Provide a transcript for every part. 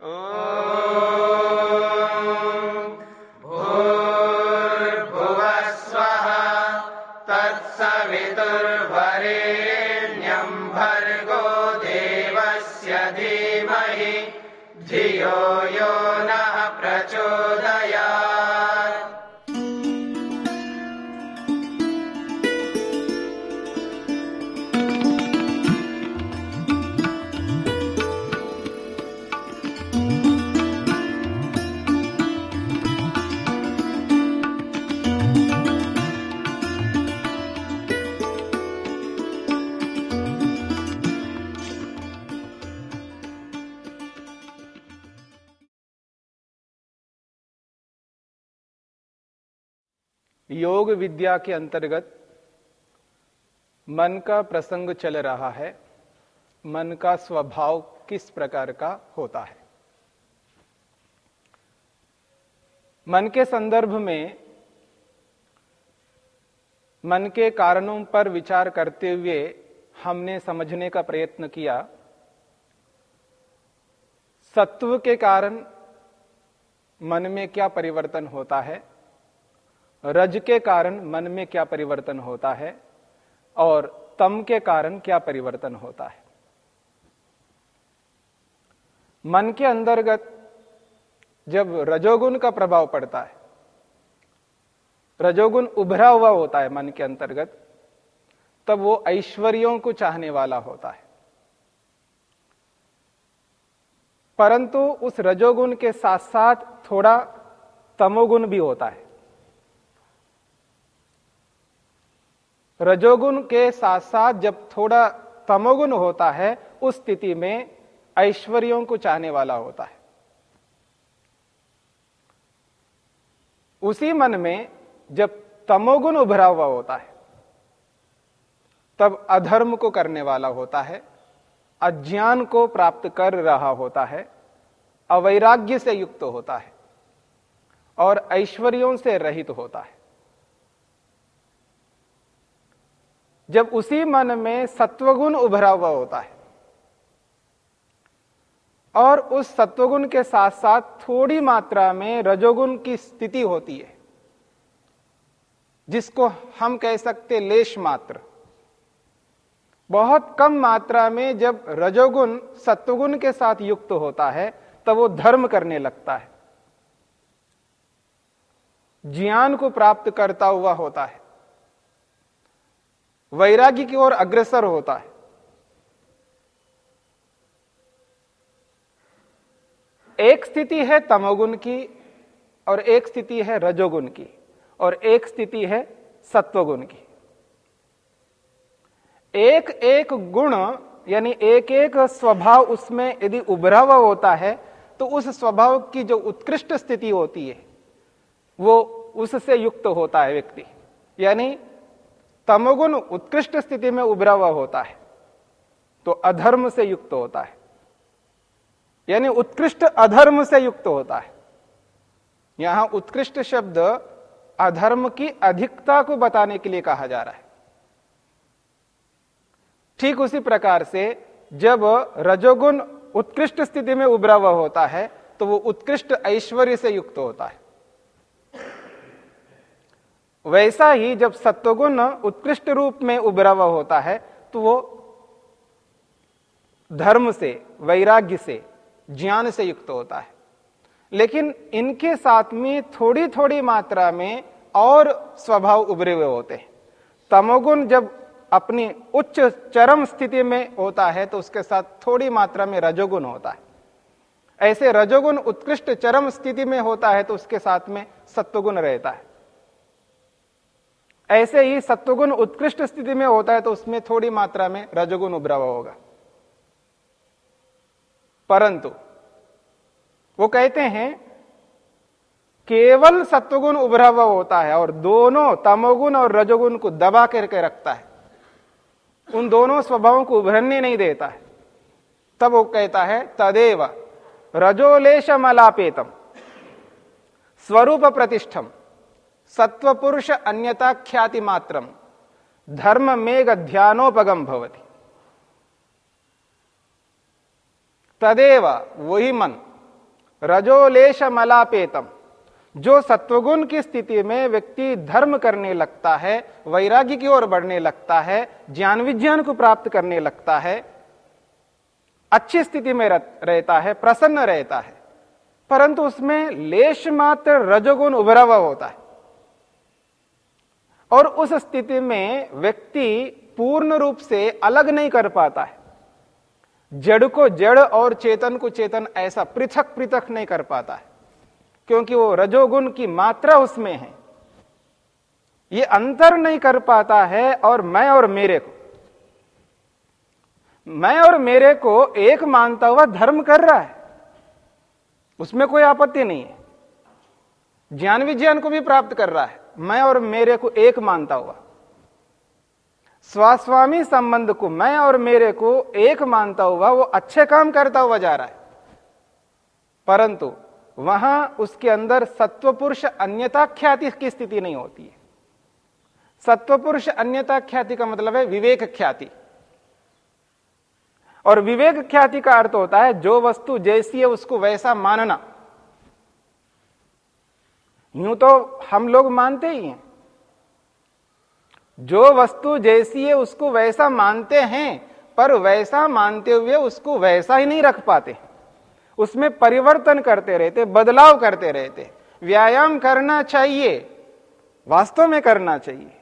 Oh. योग विद्या के अंतर्गत मन का प्रसंग चल रहा है। मन का स्वभाव किस प्रकार का होता है? मन के संदर्भ में मन के कारणों पर विचार करते हुए हमने समझने का प्रयत्न किया। सत्व के कारण मन में क्या परिवर्तन होता है? रज के कारण मन में क्या परिवर्तन होता है और तम के कारण क्या परिवर्तन होता है? मन के अंतर्गत जब रजोगुण का प्रभाव पड़ता है, रजोगुण उभरा हुआ होता है मन के अंतर्गत, तब वो ऐश्वर्यों को चाहने वाला होता है। परंतु उस रजोगुण के साथ साथ थोड़ा तमोगुण भी होता है। रजोगुण के साथ साथ जब थोड़ा तमोगुण होता है, उस स्थिति में ऐश्वर्यों को चाहने वाला होता है। उसी मन में जब तमोगुण उभरा हुआ होता है, तब अधर्म को करने वाला होता है, अज्ञान को प्राप्त कर रहा होता है, अवैराग्य से युक्त होता है, और ऐश्वर्यों से रहित होता है। जब उसी मन में सत्वगुण उभरा हुआ होता है और उस सत्वगुण के साथ साथ थोड़ी मात्रा में रजोगुण की स्थिति होती है, जिसको हम कह सकते लेश मात्र। बहुत कम मात्रा में जब रजोगुण सत्वगुण के साथ युक्त होता है, तब वो धर्म करने लगता है। ज्ञान को प्राप्त करता हुआ होता है। वैराग्य की ओर अग्रसर होता है। एक स्थिति है तमोगुण की और एक स्थिति है रजोगुण की और एक स्थिति है सत्वगुण की। एक एक गुण यानी एक एक स्वभाव उसमें यदि उभरा हुआ होता है तो उस स्वभाव की जो उत्कृष्ट स्थिति होती है, वो उससे युक्त होता है व्यक्ति। यानी तमोगुण उत्कृष्ट स्थिति में उभरा हुआ होता है तो अधर्म से युक्त होता है। यानी उत्कृष्ट अधर्म से युक्त होता है। यहाँ उत्कृष्ट शब्द अधर्म की अधिकता को बताने के लिए कहा जा रहा है। ठीक उसी प्रकार से जब रजोगुण उत्कृष्ट स्थिति में उभरा हुआ होता है तो वो उत्कृष्ट ऐश्वर्य से युक्त होता है। वैसा ही जब सत्वगुण उत्कृष्ट रूप में उभरा हुआ होता है तो वो धर्म से, वैराग्य से, ज्ञान से युक्त होता है। लेकिन इनके साथ में थोड़ी थोड़ी मात्रा में और स्वभाव उभरे हुए होते हैं। तमोगुण जब अपनी उच्च चरम स्थिति में होता है तो उसके साथ थोड़ी मात्रा में रजोगुण होता है। ऐसे रजोगुण उत्कृष्ट चरम स्थिति में होता है तो उसके साथ में सत्वगुण रहता है। ऐसे ही सत्वगुण उत्कृष्ट स्थिति में होता है तो उसमें थोड़ी मात्रा में रजोगुण उभरा हुआ होगा। परंतु, वो कहते हैं, केवल सत्वगुण उभरा हुआ होता है और दोनों तमोगुण और रजोगुण को दबा करके रखता है। उन दोनों स्वभावों को उभरने नहीं देता है। तब वो कहता है, तदेव रजोलेश मलापेतम स्वरूप प्रतिष्ठम। सत्व पुरुष अन्यता ख्याति मात्रम धर्म मेघ ध्यानोपगम भवती। तदेव वही मन रजोलेश मलापेतम जो सत्वगुण की स्थिति में व्यक्ति धर्म करने लगता है, वैराग्य की ओर बढ़ने लगता है, ज्ञान विज्ञान को प्राप्त करने लगता है, अच्छी स्थिति में रहता है, प्रसन्न रहता है। परंतु उसमें लेश मात्र रजोगुण उभरा हुआ होता है। और उस स्थिति में व्यक्ति पूर्ण रूप से अलग नहीं कर पाता है। जड़ को जड़ और चेतन को चेतन ऐसा पृथक पृथक नहीं कर पाता है, क्योंकि वो रजोगुण की मात्रा उसमें है। ये अंतर नहीं कर पाता है और मैं और मेरे को। मैं और मेरे को एक मानता हुआ धर्म कर रहा है, उसमें कोई आपत्ति नहीं है। ज्ञान विज्ञान को भी प्राप्त कर रहा है। मैं और मेरे को एक मानता हुआ। स्वास्वामी संबंध को मैं और मेरे को एक मानता हुआ, वो अच्छे काम करता हुआ जा रहा है। परंतु वहाँ उसके अंदर सत्व पुरुष अन्यता ख्याति की स्थिति नहीं होती है। सत्व पुरुष अन्यता ख्याति का मतलब है विवेक ख्याति। और विवेक ख्याति का अर्थ होता है, जो वस्तु जैसी है उसको वैसा मानना। यूँ तो हम लोग मानते ही हैं। जो वस्तु जैसी है, उसको वैसा मानते हैं, पर वैसा मानते हुए उसको वैसा ही नहीं रख पाते। उसमें परिवर्तन करते रहते, बदलाव करते रहते। व्यायाम करना चाहिए, वास्तव में करना चाहिए।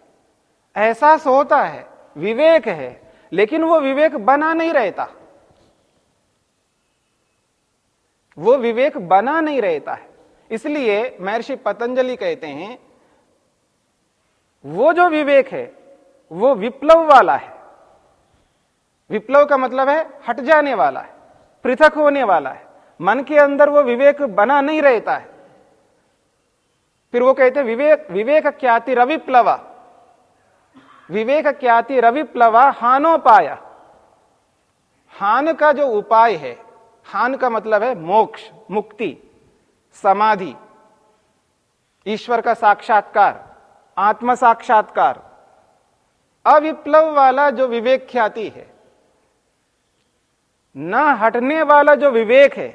एहसास होता है, विवेक है, लेकिन वो विवेक बना नहीं रहता। वो विवेक बना नहीं रहता है। इसलिए महर्षि पतंजलि कहते हैं, वो जो विवेक है, वो विप्लव वाला है। विप्लव का मतलब है हट जाने वाला है, पृथक होने वाला है। मन के अंदर वो विवेक बना नहीं रहता है। फिर वो कहते हैं, विवेक विवेक ख्याति रविप्लवा। विवेक ख्याति रविप्लवा हानोपाया। हान का जो उपाय है, हान का मतलब है मोक्ष, मुक्ति। समाधि, ईश्वर का साक्षात्कार आत्म साक्षात्कार अविप्लव वाला जो विवेक ख्याति है, न हटने वाला जो विवेक है,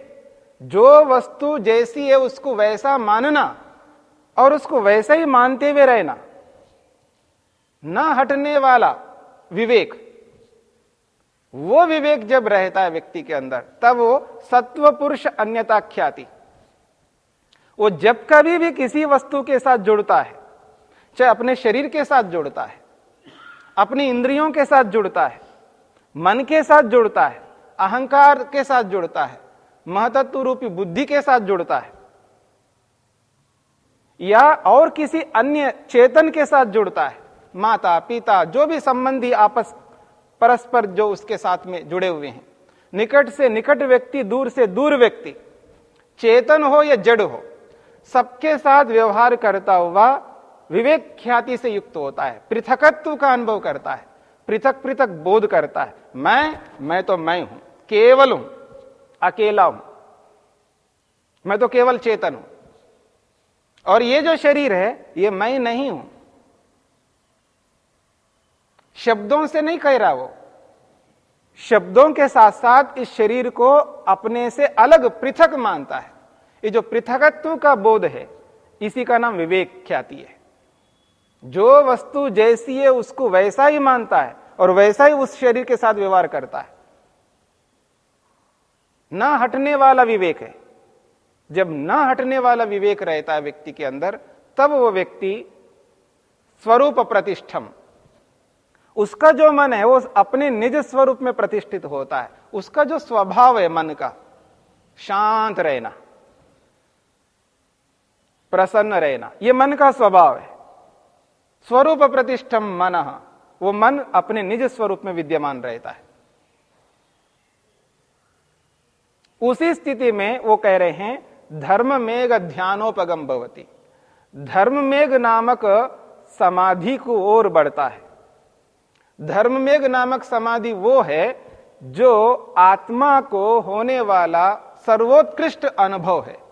जो वस्तु जैसी है उसको वैसा मानना और उसको वैसा ही मानते हुए रहना, न हटने वाला विवेक, वो विवेक जब रहता है व्यक्ति के अंदर, तब वो सत्व पुरुष अन्यता ख्याति। वो जब कभी भी किसी वस्तु के साथ जुड़ता है, चाहे अपने शरीर के साथ जुड़ता है, अपनी इंद्रियों के साथ जुड़ता है, मन के साथ जुड़ता है, अहंकार के साथ जुड़ता है महतत्व रूपी बुद्धि के साथ जुड़ता है, या और किसी अन्य चेतन के साथ जुड़ता है, माता, पिता, जो भी संबंधी आपस, परस्पर जो उसके साथ में जुड़े हुए हैं, निकट से निकट व्यक्ति, दूर से दूर व्यक्ति, चेतन हो या जड़ हो सबके साथ व्यवहार करता हुआ विवेक ख्याति से युक्त होता है, पृथकत्व का अनुभव करता है, पृथक पृथक बोध करता है। मैं मैं तो मैं हूँ, केवल हूँ, अकेला हूँ, मैं तो केवल चेतन हूँ। और ये जो शरीर है, ये मैं नहीं हूँ। शब्दों से नहीं कह रहा वो, शब्दों के साथ साथ इस शरीर को अपने से अलग पृथक मानता है। ये जो पृथकत्व का बोध है, इसी का नाम विवेक ख्याति है। जो वस्तु जैसी है, उसको वैसा ही मानता है और वैसा ही उस शरीर के साथ व्यवहार करता है। ना हटने वाला विवेक है। जब ना हटने वाला विवेक रहता है व्यक्ति के अंदर, तब वो व्यक्ति स्वरूप प्रतिष्ठम। उसका जो मन है, वो अपने निज स्वरूप में प्रतिष्ठित होता है। उसका जो स्वभाव है मन का, शांत रहना। प्रसन्न रहना। ये मन का स्वभाव है। स्वरूप प्रतिष्ठम मन। वो मन अपने निज स्वरूप में विद्यमान रहता है। उसी स्थिति में वो कह रहे हैं, धर्म मेघ ध्यानोपगम भवती। धर्म मेघ नामक समाधि को ओर बढ़ता है। धर्म मेघ नामक समाधि वो है, जो आत्मा को होने वाला सर्वोत्कृष्ट अनुभव है।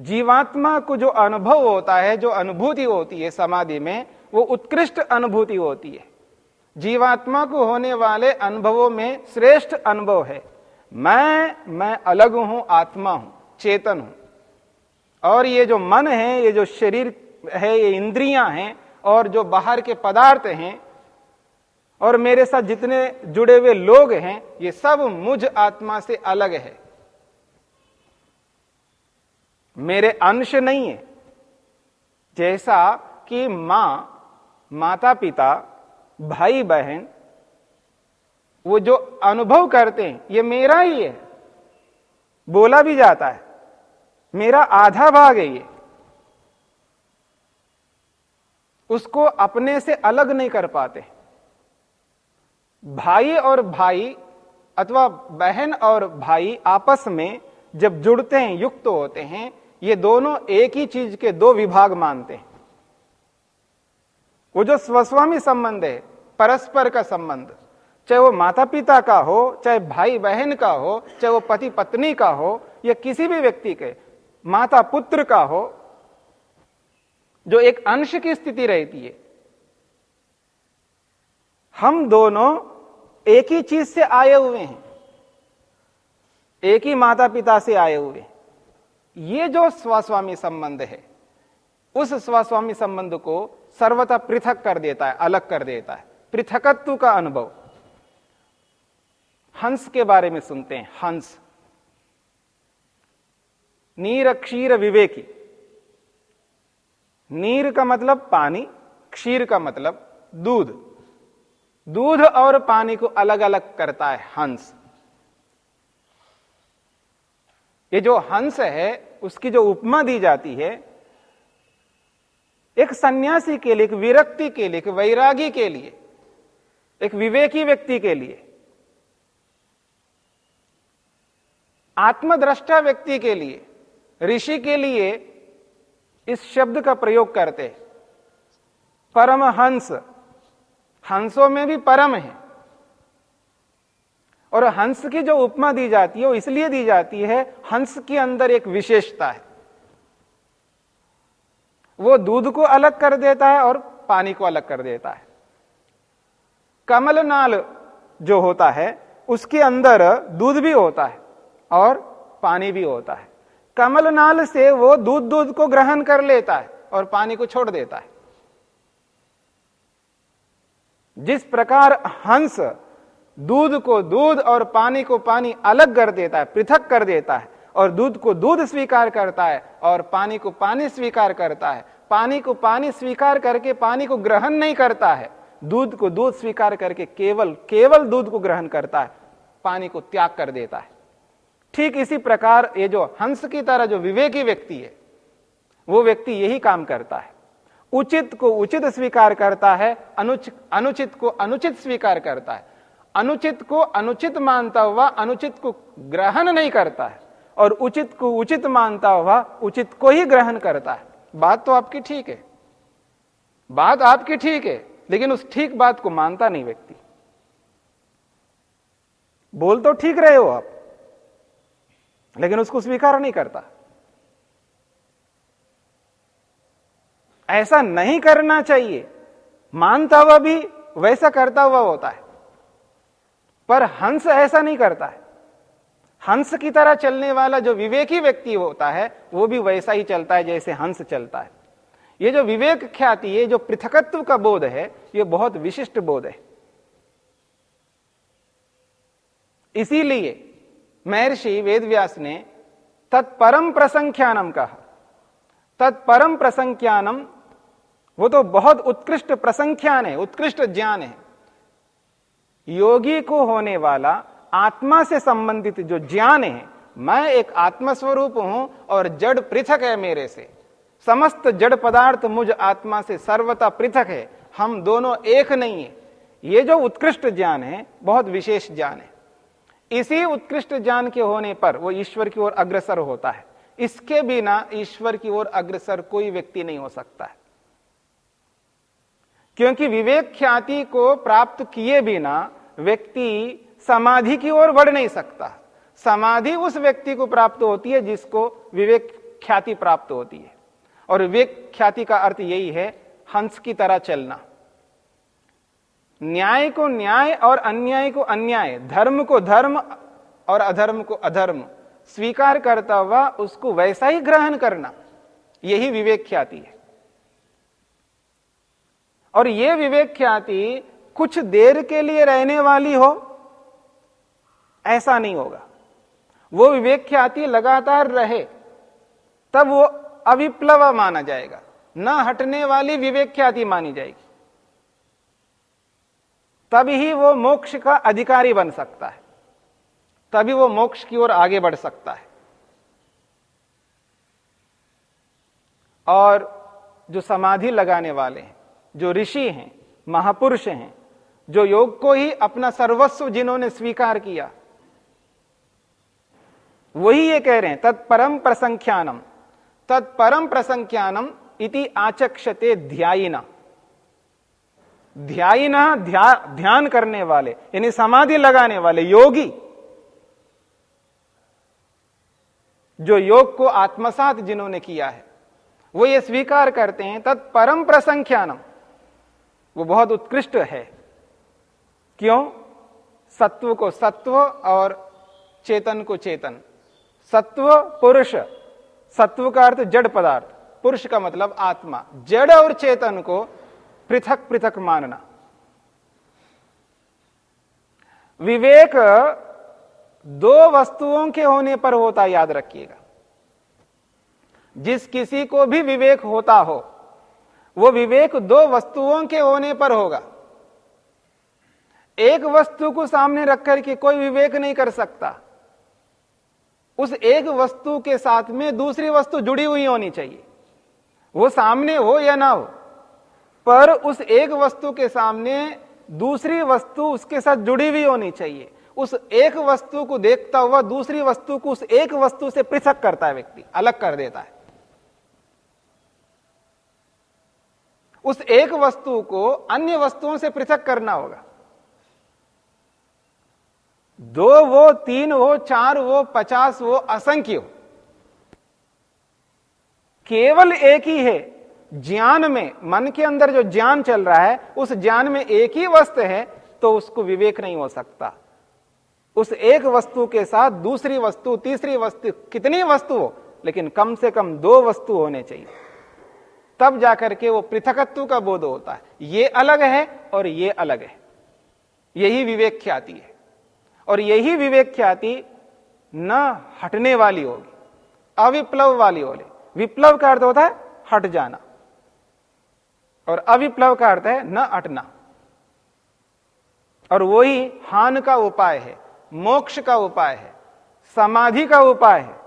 जीवात्मा को जो अनुभव होता है, जो अनुभूति होती है समाधि में, वो उत्कृष्ट अनुभूति होती है। जीवात्मा को होने वाले अनुभवों में श्रेष्ठ अनुभव है। मैं मैं अलग हूँ, आत्मा हूँ, चेतन हूँ। और ये जो मन है, ये जो शरीर है, ये इंद्रियाँ हैं, और जो बाहर के पदार्थ हैं, और मेरे साथ जितने जुड़े हुए लोग हैं, ये सब मुझ आत्मा से अलग है। मेरे अंश नहीं है। जैसा कि माँ माता पिता भाई बहन वो जो अनुभव करते हैं, ये मेरा ही है। बोला भी जाता है, मेरा आधा भाग है ये। उसको अपने से अलग नहीं कर पाते। भाई और भाई, अथवा बहन और भाई आपस में जब जुड़ते हैं, युक्त तो होते हैं ये दोनों एक ही चीज़ के दो विभाग मानते हैं। वो जो स्वस्वामी संबंध है, परस्पर का संबंध, चाहे वो माता पिता का हो, चाहे भाई बहन का हो, चाहे वो पति पत्नी का हो, या किसी भी व्यक्ति के माता पुत्र का हो, जो एक अंश की स्थिति रहती है, हम दोनों एक ही चीज़ से आए हुए हैं। एक ही माता पिता से आए हुए ये जो स्वस्वामी संबंध है, उस स्वस्वामी संबंध को सर्वथा पृथक कर देता है, अलग कर देता है। पृथकत्व का अनुभव। हंस के बारे में सुनते हैं, हंस। नीर क्षीर विवेकी। नीर का मतलब पानी, क्षीर का मतलब दूध। दूध और पानी को अलग अलग करता है हंस। ये जो हंस है, उसकी जो उपमा दी जाती है, एक सन्यासी के लिए, एक विरक्ति के लिए, एक वैरागी के लिए, एक विवेकी व्यक्ति के लिए, आत्मद्रष्टा व्यक्ति के लिए, ऋषि के लिए इस शब्द का प्रयोग करते परम हंस। हंसों में भी परम है। और हंस की जो उपमा दी जाती है, वो इसलिए दी जाती है, हंस के अंदर एक विशेषता है। वो दूध को अलग कर देता है और पानी को अलग कर देता है। कमल नाल जो होता है, उसके अंदर दूध भी होता है और पानी भी होता है। कमल नाल से वो दूध दूध को ग्रहण कर लेता है और पानी को छोड़ देता है। जिस प्रकार हंस दूध को दूध और पानी को पानी अलग कर देता है, पृथक कर देता है। और दूध को दूध स्वीकार करता है और पानी को पानी स्वीकार करता है। पानी को पानी स्वीकार करके पानी को ग्रहण नहीं करता है। दूध को दूध स्वीकार करके केवल केवल दूध को ग्रहण करता है। पानी को त्याग कर देता है। ठीक इसी प्रकार ये जो हंस की तरह जो विवेकी व्यक्ति है, वो व्यक्ति यही काम करता है। उचित को उचित स्वीकार करता है अनुचित अनुचित को अनुचित स्वीकार करता है। अनुचित को अनुचित मानता हुआ अनुचित को ग्रहण नहीं करता है। और उचित को उचित मानता हुआ उचित को ही ग्रहण करता है। बात तो आपकी ठीक है। बात आपकी ठीक है, लेकिन उस ठीक बात को मानता नहीं व्यक्ति। बोल तो ठीक रहे हो आप, लेकिन उसको स्वीकार नहीं करता। ऐसा नहीं करना चाहिए। मानता हुआ भी वैसा करता हुआ होता है। पर हंस ऐसा नहीं करता है। हंस की तरह चलने वाला जो विवेकी व्यक्ति होता है, वो भी वैसा ही चलता है जैसे हंस चलता है। ये जो विवेक ख्याति, ये जो पृथकत्व का बोध है, ये बहुत विशिष्ट बोध है। इसीलिए महर्षि वेदव्यास ने तत्परम प्रसंख्यानम कहा। तत्परम प्रसंख्यानम, वो तो बहुत उत्कृष्ट प्रसंख्यान है, उत्कृष्ट ज्ञान है। योगी को होने वाला आत्मा से संबंधित जो ज्ञान है, मैं एक आत्मस्वरूप हूँ और जड़ पृथक है मेरे से। समस्त जड़ पदार्थ मुझ आत्मा से सर्वता पृथक है। हम दोनों एक नहीं है। ये जो उत्कृष्ट ज्ञान है, बहुत विशेष ज्ञान है। इसी उत्कृष्ट ज्ञान के होने पर वो ईश्वर की ओर अग्रसर होता है। इसके बिना ईश्वर की ओर अग्रसर कोई व्यक्ति नहीं हो सकता है। क्योंकि विवेक ख्याति को प्राप्त किए बिना व्यक्ति समाधि की ओर बढ़ नहीं सकता। समाधि उस व्यक्ति को प्राप्त होती है जिसको विवेक ख्याति प्राप्त होती है। और विवेक ख्याति का अर्थ यही है, हंस की तरह चलना। न्याय को न्याय और अन्याय को अन्याय, धर्म को धर्म और अधर्म को अधर्म, स्वीकार करता हुआ उसको वैसा ही ग्रहण करना, यही विवेक ख्याति है। और यह विवेक ख्याति कुछ देर के लिए रहने वाली हो, ऐसा नहीं होगा। वो विवेक ख्याति लगातार रहे, तब वो अविप्लव माना जाएगा। न हटने वाली विवेक ख्याति मानी जाएगी। तभी ही वो मोक्ष का अधिकारी बन सकता है। तभी वो मोक्ष की ओर आगे बढ़ सकता है। और जो समाधि लगाने वाले हैं, जो ऋषि हैं, महापुरुष हैं जो योग को ही अपना सर्वस्व जिन्होंने स्वीकार किया वही ये कह रहे हैं तत्परम प्रसंख्यानम। तत्परम प्रसंख्यानम इति आचक्षते ध्यायिना। ध्यायिना ध्या, ध्यान करने वाले यानी समाधि लगाने वाले योगी जो योग को आत्मसात जिन्होंने किया है वो ये स्वीकार करते हैं तत्परम प्रसंख्यानम। वो बहुत उत्कृष्ट है। क्यों? सत्व को सत्व और चेतन को चेतन। सत्व, पुरुष। सत्व का अर्थ जड़ पदार्थ। पुरुष का मतलब आत्मा। जड़ और चेतन को पृथक पृथक मानना। विवेक दो वस्तुओं के होने पर होता, याद रखिएगा। जिस किसी को भी विवेक होता हो, वो विवेक दो वस्तुओं के होने पर होगा। एक वस्तु को सामने रखकर के कोई विवेक नहीं कर सकता। उस एक वस्तु के साथ में दूसरी वस्तु जुड़ी हुई होनी चाहिए। वो सामने हो या ना हो। पर उस एक वस्तु के सामने दूसरी वस्तु उसके साथ जुड़ी हुई होनी चाहिए। उस एक वस्तु को देखता हुआ दूसरी वस्तु को उस एक वस्तु से पृथक करता है व्यक्ति, अलग कर देता है। उस एक वस्तु को अन्य वस्तुओं से पृथक करना होगा। दो वो, तीन वो, चार वो, पचास वो असंख्य हो। केवल एक ही है। ज्ञान में, मन के अंदर जो ज्ञान चल रहा है, उस ज्ञान में एक ही वस्तु है तो उसको विवेक नहीं हो सकता। उस एक वस्तु के साथ दूसरी वस्तु, तीसरी वस्तु, कितनी वस्तु हो, लेकिन कम से कम दो वस्तु होने चाहिए। तब जाकर के वो पृथकत्व का बोध होता है। ये अलग है और ये अलग है। यही विवेक ख्याति है। और यही विवेक ख्याति न हटने वाली होगी, अविप्लव वाली होगी विप्लव का अर्थ होता है हट जाना। और अविप्लव का अर्थ है न हटना। और वही हान का उपाय है, मोक्ष का उपाय है, समाधि का उपाय है,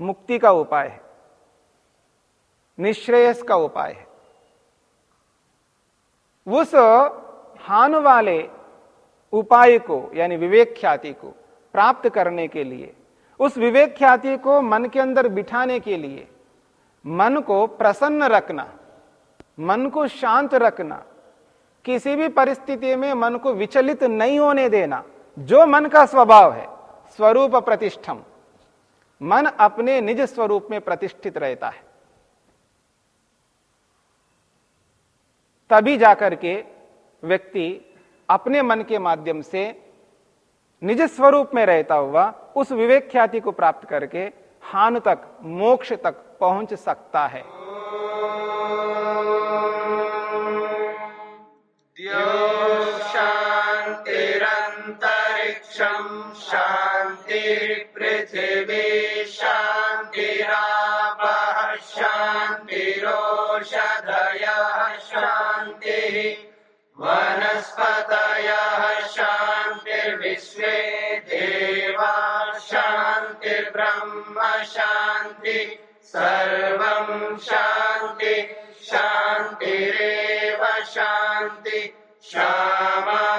मुक्ति का उपाय है, निश्रेयस का उपाय है। उस हान वाले उपाय को, यानी विवेक ख्याति को प्राप्त करने के लिए, उस विवेक ख्याति को मन के अंदर बिठाने के लिए, मन को प्रसन्न रखना, मन को शांत रखना, किसी भी परिस्थिति में मन को विचलित नहीं होने देना, जो मन का स्वभाव है, स्वरूप प्रतिष्ठम। मन अपने निज स्वरूप में प्रतिष्ठित रहता है। तभी जाकर के व्यक्ति अपने मन के माध्यम से निज स्वरूप में रहता हुआ उस विवेक ख्याति को प्राप्त करके हान तक, मोक्ष तक पहुँच सकता है। शान्तिर्विश्वे देवा शान्तिर्ब्रह्म शान्ति सर्वं शान्ति शान्तिरेव शान्ति श्यामा